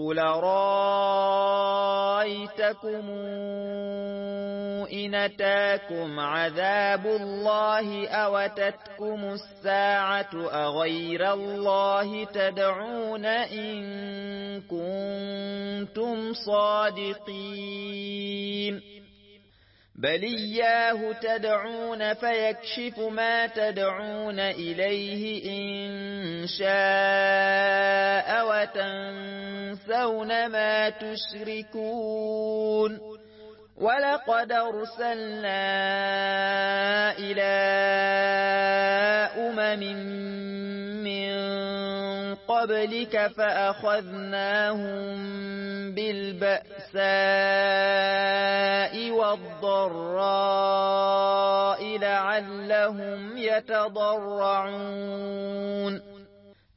قل رأيتكم إن أتاكم عذاب الله أوتتكم الساعة أغير الله تدعون إن كنتم صادقين بل إياه تدعون فيكشف ما تدعون إليه إن شاء وتنسون ما تشركون. ولقد أرسلنا إلى أمم من قبلك فأخذناهم بالبأساء والضراء لعلهم يتضرعون.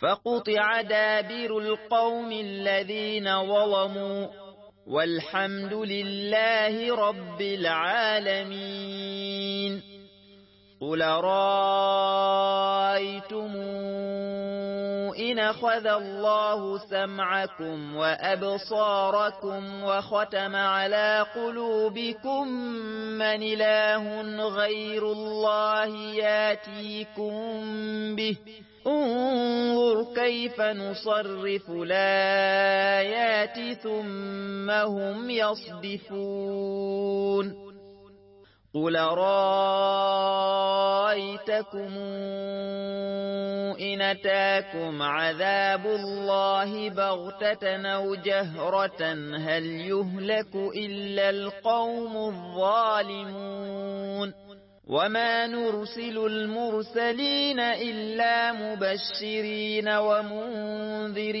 فقطع دابر القوم الذين ظلموا والحمد لله رب العالمين قل رأيتم إن أخذ الله سمعكم وأبصاركم وختم على قلوبكم من إله غير الله ياتيكم به. انظر كيف نصرف الآيات ثم هم يصدفون. قل رأيتكم إن أتاكم عذاب الله بغتة أو جهرة هل يهلك إلا القوم الظالمون وما نرسل المرسلين إلا مبشرين ومنذرين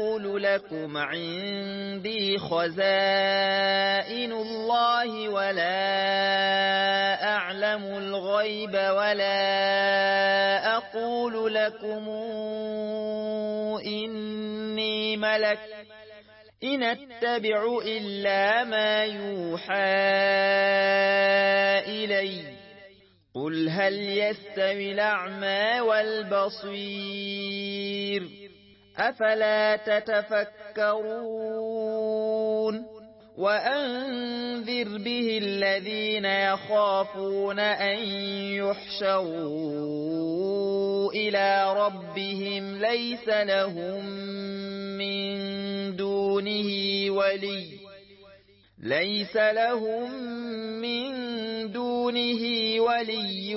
أقول لكم عندي خزائن الله ولا أعلم الغيب ولا أقول لكم إني ملك إن أتبع إلا ما يوحى إلي قل هل يستوي الأعمى والبصير أفلا تتفكرون وأنذر به الذين يخافون أن يحشروا إلى ربهم ليس لهم من دونه ولي ليس لهم من دونه ولي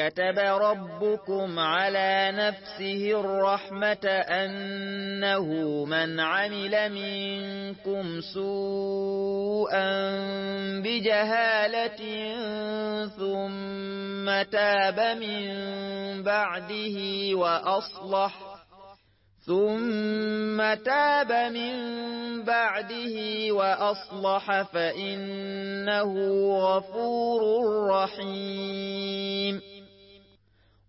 كتب ربكم على نفسه الرحمة أنه من عمل منكم سوءا بجهالة ثم تاب من بعده وأصلح ثم تاب من بعده وأصلح فإنه غفور رحيم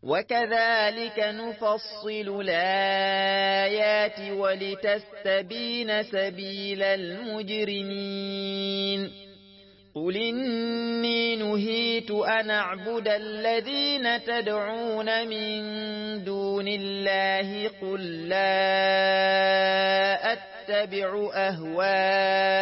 وكذلك نفصل الآيات ولتستبين سبيل المجرمين قل إني نهيت أن أعبد الذين تدعون من دون الله قل لا أتبع أهواءكم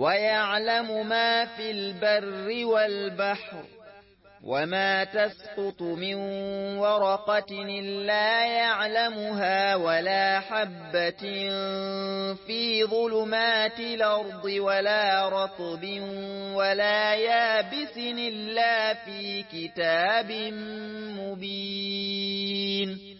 ويعلم ما في البر والبحر وما تسقط من ورقة إلا يعلمها ولا حبة في ظلمات الأرض ولا رطب ولا يابس إلا في كتاب مبين.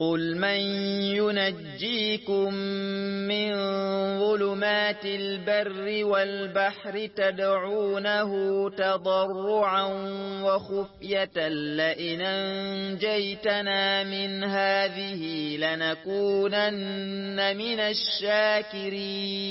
قل من ينجيكم من ظلمات البر والبحر تدعونه تضرعا وخفية لئن انجيتنا من هذه لنكونن من الشاكرين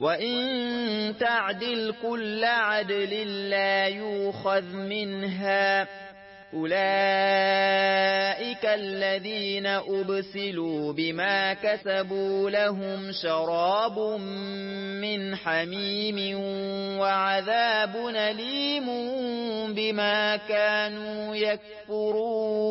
وإن تعدل كل عدل لا يوخذ منها أولئك الذين أبسلوا بما كسبوا لهم شراب من حميم وعذاب نليم بما كانوا يكفرون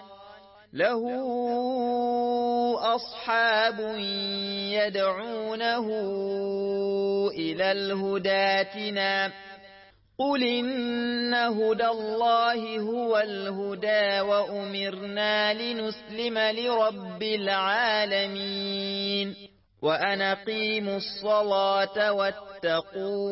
له أصحاب يدعونه إلى الهداتنا قل إن هدى الله هو الهدى وأمرنا لنسلم لرب العالمين. وأن الصلاة واتقوه.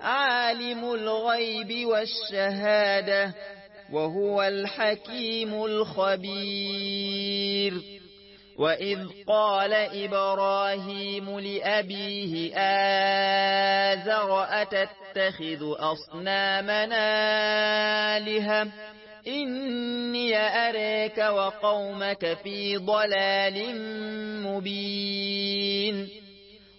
عالم الغيب والشهادة وهو الحكيم الخبير. وإذ قال إبراهيم لأبيه آزر أتتخذ أصنامنا آلهة؟ إني أريك وقومك في ضلال مبين.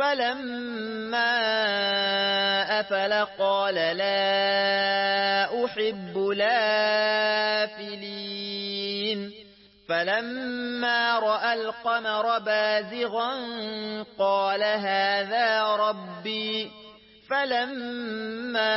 فلما أفل قال لا أحب لافلين فلما رأى القمر بازغا قال هذا ربي فلما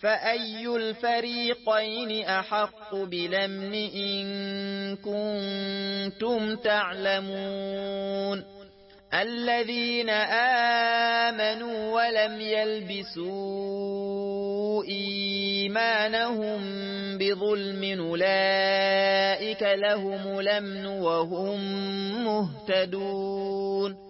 فأي الفريقين أحق بلمن إن كنتم تعلمون الذين آمنوا ولم يلبسوا إيمانهم بظلم أولئك لهم لمن وهم مهتدون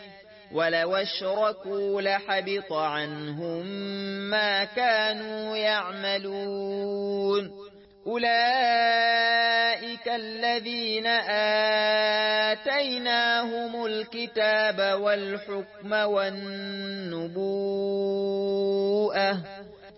ولو اشركوا لحبط عنهم ما كانوا يعملون. أولئك الذين آتيناهم الكتاب والحكم والنبوءة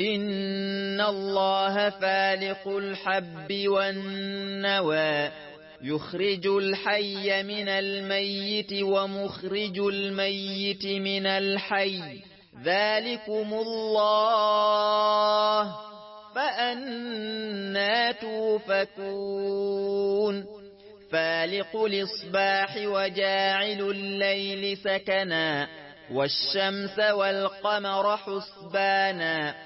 إن الله فالق الحب والنوى يخرج الحي من الميت ومخرج الميت من الحي. ذلكم الله فأنا توفكون فالق الإصباح وجاعل الليل سكنا والشمس والقمر حسبانا.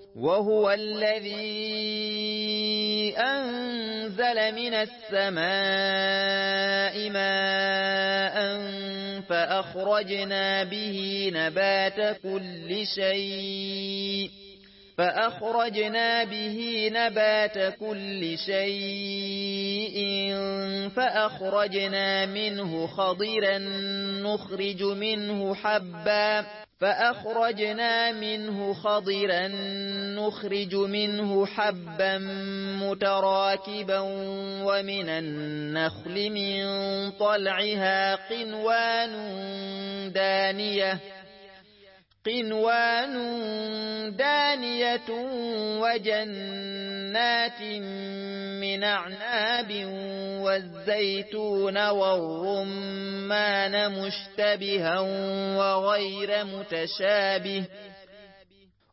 وهو الذي أنزل من السماء ماء فأخرجنا به نبات كل شيء فأخرجنا به نبات كل شيء فأخرجنا منه خضرا نخرج منه حبا فأخرجنا منه خضرا نخرج منه حبا متراكبا ومن النخل من طلعها قنوان دانية قنوان دانية وجنات من أعناب والزيتون والرمان مشتبها وغير متشابه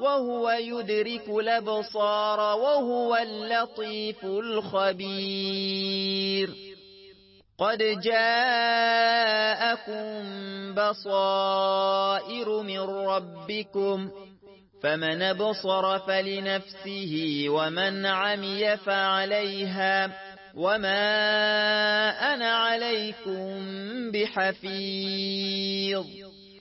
وهو يدرك الأبصار وهو اللطيف الخبير. قد جاءكم بصائر من ربكم فمن بصر فلنفسه ومن عمي فعليها وما أنا عليكم بحفيظ.